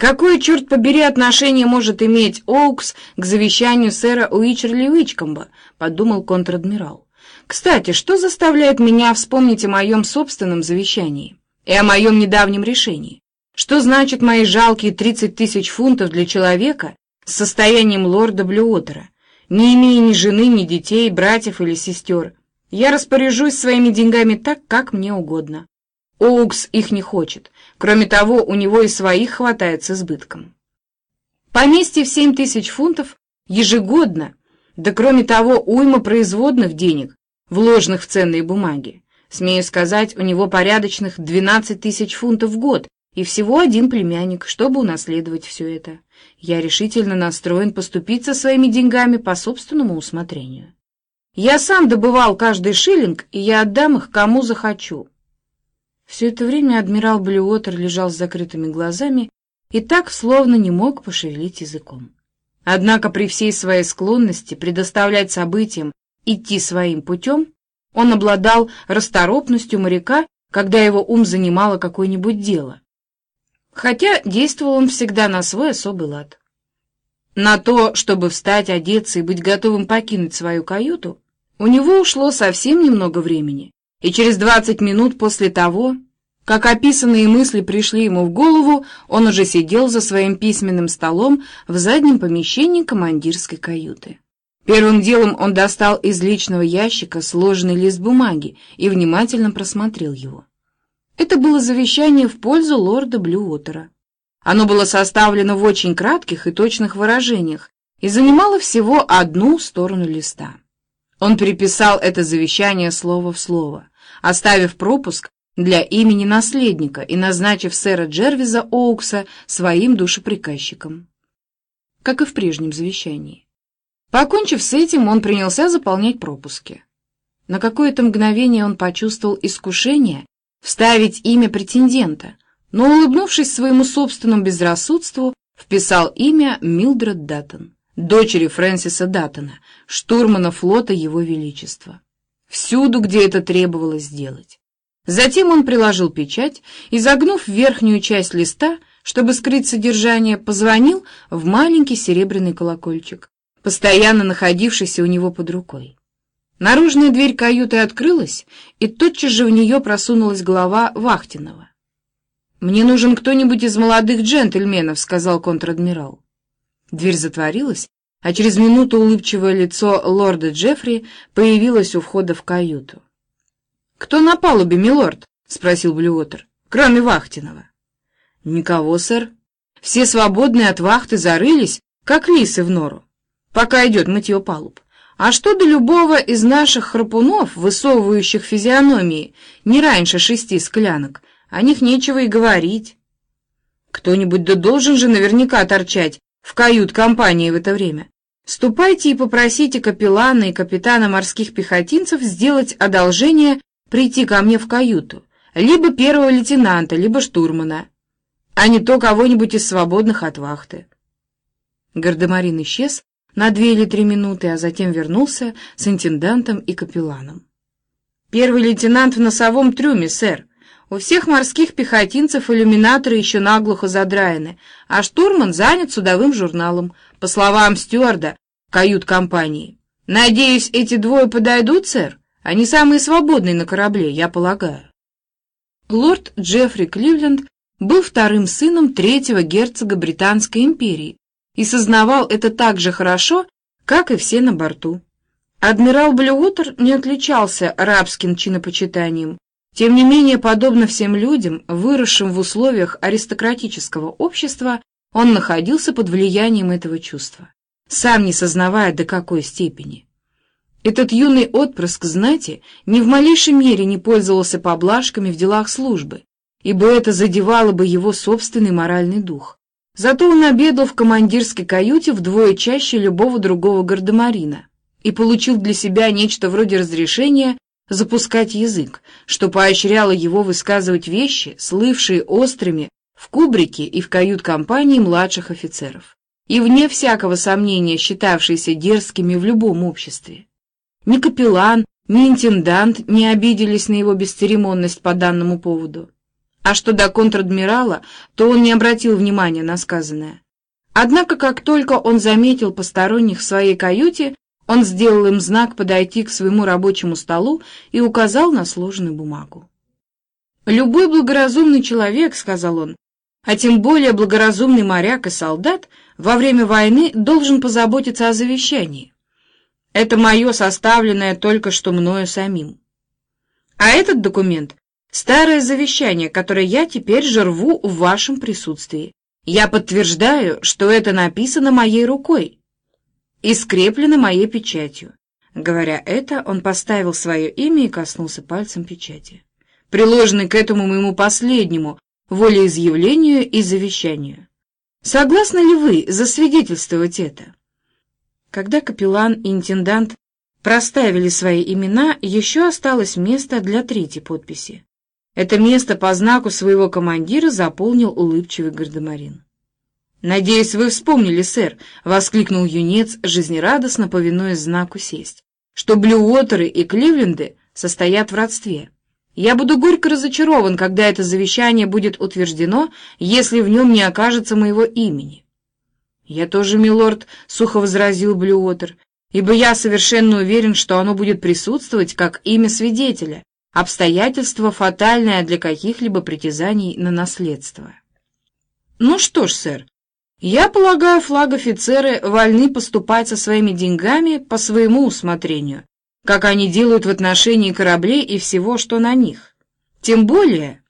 Какое, черт побери, отношение может иметь Оукс к завещанию сэра Уичерли Уичкомба, подумал контр-адмирал. Кстати, что заставляет меня вспомнить о моем собственном завещании и о моем недавнем решении? Что значит мои жалкие 30 тысяч фунтов для человека с состоянием лорда Блюотера, не имея ни жены, ни детей, братьев или сестер? Я распоряжусь своими деньгами так, как мне угодно. Оукс их не хочет. Кроме того, у него и своих хватает с избытком. Поместье в семь тысяч фунтов ежегодно, да кроме того, уйма производных денег, вложенных в ценные бумаги. Смею сказать, у него порядочных 12 тысяч фунтов в год и всего один племянник, чтобы унаследовать все это. Я решительно настроен поступить со своими деньгами по собственному усмотрению. Я сам добывал каждый шиллинг, и я отдам их кому захочу. Все это время адмирал Блюотер лежал с закрытыми глазами и так словно не мог пошевелить языком. Однако при всей своей склонности предоставлять событиям идти своим путем, он обладал расторопностью моряка, когда его ум занимало какое-нибудь дело. Хотя действовал он всегда на свой особый лад. На то, чтобы встать, одеться и быть готовым покинуть свою каюту, у него ушло совсем немного времени, и через двадцать минут после того, как описанные мысли пришли ему в голову, он уже сидел за своим письменным столом в заднем помещении командирской каюты. Первым делом он достал из личного ящика сложенный лист бумаги и внимательно просмотрел его. Это было завещание в пользу лорда Блюотера. Оно было составлено в очень кратких и точных выражениях и занимало всего одну сторону листа. Он переписал это завещание слово в слово оставив пропуск для имени наследника и назначив сэра Джервиза Оукса своим душеприказчиком, как и в прежнем завещании. Покончив с этим, он принялся заполнять пропуски. На какое-то мгновение он почувствовал искушение вставить имя претендента, но, улыбнувшись своему собственному безрассудству, вписал имя Милдред Даттон, дочери Фрэнсиса Даттона, штурмана флота Его Величества всюду, где это требовалось сделать. Затем он приложил печать и, загнув верхнюю часть листа, чтобы скрыть содержание, позвонил в маленький серебряный колокольчик, постоянно находившийся у него под рукой. Наружная дверь каюты открылась, и тотчас же в нее просунулась голова Вахтинова. «Мне нужен кто-нибудь из молодых джентльменов», — сказал контр-адмирал. Дверь затворилась, а через минуту улыбчивое лицо лорда Джеффри появилось у входа в каюту. «Кто на палубе, милорд?» — спросил Блюотер. «Кроме Вахтинова». «Никого, сэр. Все свободные от вахты зарылись, как лисы в нору, пока идет мытье палуб. А что до любого из наших храпунов, высовывающих физиономии не раньше шести склянок, о них нечего и говорить. Кто-нибудь да должен же наверняка торчать в кают-компании в это время. Ступайте и попросите капеллана и капитана морских пехотинцев сделать одолжение прийти ко мне в каюту, либо первого лейтенанта, либо штурмана, а не то кого-нибудь из свободных от вахты. Гардемарин исчез на две или три минуты, а затем вернулся с интендантом и капелланом. «Первый лейтенант в носовом трюме, сэр. У всех морских пехотинцев иллюминаторы еще наглухо задраены, а штурман занят судовым журналом, по словам стюарда, кают-компании. Надеюсь, эти двое подойдут, сэр? Они самые свободные на корабле, я полагаю. Лорд Джеффри Кливленд был вторым сыном третьего герцога Британской империи и сознавал это так же хорошо, как и все на борту. Адмирал Блюотер не отличался рабским чинопочитанием, тем не менее, подобно всем людям, выросшим в условиях аристократического общества, он находился под влиянием этого чувства, сам не сознавая до какой степени. Этот юный отпрыск знати ни в малейшей мере не пользовался поблажками в делах службы, ибо это задевало бы его собственный моральный дух. Зато он обедал в командирской каюте вдвое чаще любого другого гардемарина и получил для себя нечто вроде разрешения запускать язык, что поощряло его высказывать вещи, слывшие острыми в кубрике и в кают-компании младших офицеров, и вне всякого сомнения считавшиеся дерзкими в любом обществе. Ни капеллан, ни интендант не обиделись на его бесцеремонность по данному поводу. А что до контр-адмирала, то он не обратил внимания на сказанное. Однако, как только он заметил посторонних в своей каюте, он сделал им знак подойти к своему рабочему столу и указал на сложенную бумагу. «Любой благоразумный человек, — сказал он, — а тем более благоразумный моряк и солдат, во время войны должен позаботиться о завещании. Это мое составленное только что мною самим. А этот документ — старое завещание, которое я теперь же рву в вашем присутствии. Я подтверждаю, что это написано моей рукой и скреплено моей печатью. Говоря это, он поставил свое имя и коснулся пальцем печати, приложенной к этому моему последнему волеизъявлению и завещанию. Согласны ли вы засвидетельствовать это? Когда капеллан и интендант проставили свои имена, еще осталось место для третьей подписи. Это место по знаку своего командира заполнил улыбчивый гардемарин. «Надеюсь, вы вспомнили, сэр», — воскликнул юнец, жизнерадостно повинуясь знаку сесть, «что Блюотеры и Кливленды состоят в родстве. Я буду горько разочарован, когда это завещание будет утверждено, если в нем не окажется моего имени». «Я тоже, милорд», — сухо возразил Блюотер, «ибо я совершенно уверен, что оно будет присутствовать как имя свидетеля, обстоятельство фатальное для каких-либо притязаний на наследство». «Ну что ж, сэр, я полагаю, флаг-офицеры вольны поступать со своими деньгами по своему усмотрению, как они делают в отношении кораблей и всего, что на них. Тем более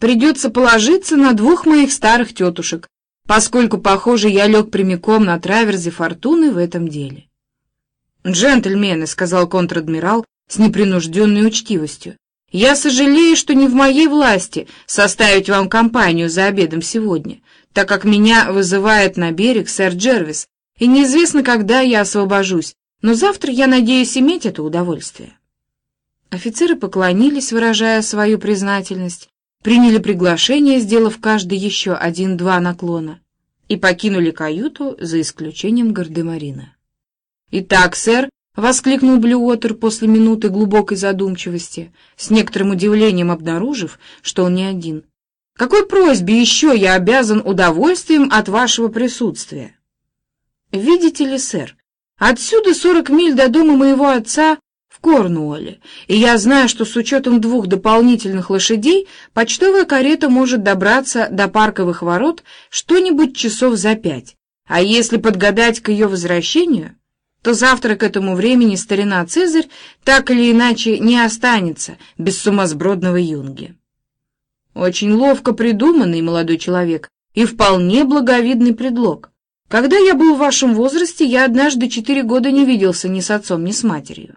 придется положиться на двух моих старых тетушек, поскольку, похоже, я лег прямиком на траверзе фортуны в этом деле. «Джентльмены», — сказал контр-адмирал с непринужденной учтивостью, «я сожалею, что не в моей власти составить вам компанию за обедом сегодня, так как меня вызывает на берег сэр Джервис, и неизвестно, когда я освобожусь, но завтра я надеюсь иметь это удовольствие». Офицеры поклонились, выражая свою признательность, приняли приглашение, сделав каждый еще один-два наклона, и покинули каюту за исключением гардемарина. «Итак, сэр», — воскликнул Блюотер после минуты глубокой задумчивости, с некоторым удивлением обнаружив, что он не один, «какой просьбе еще я обязан удовольствием от вашего присутствия?» «Видите ли, сэр, отсюда сорок миль до дома моего отца в Корнуолле, и я знаю, что с учетом двух дополнительных лошадей почтовая карета может добраться до парковых ворот что-нибудь часов за пять, а если подгадать к ее возвращению, то завтра к этому времени старина Цезарь так или иначе не останется без сумасбродного юнги. Очень ловко придуманный молодой человек и вполне благовидный предлог. Когда я был в вашем возрасте, я однажды четыре года не виделся ни с отцом, ни с матерью.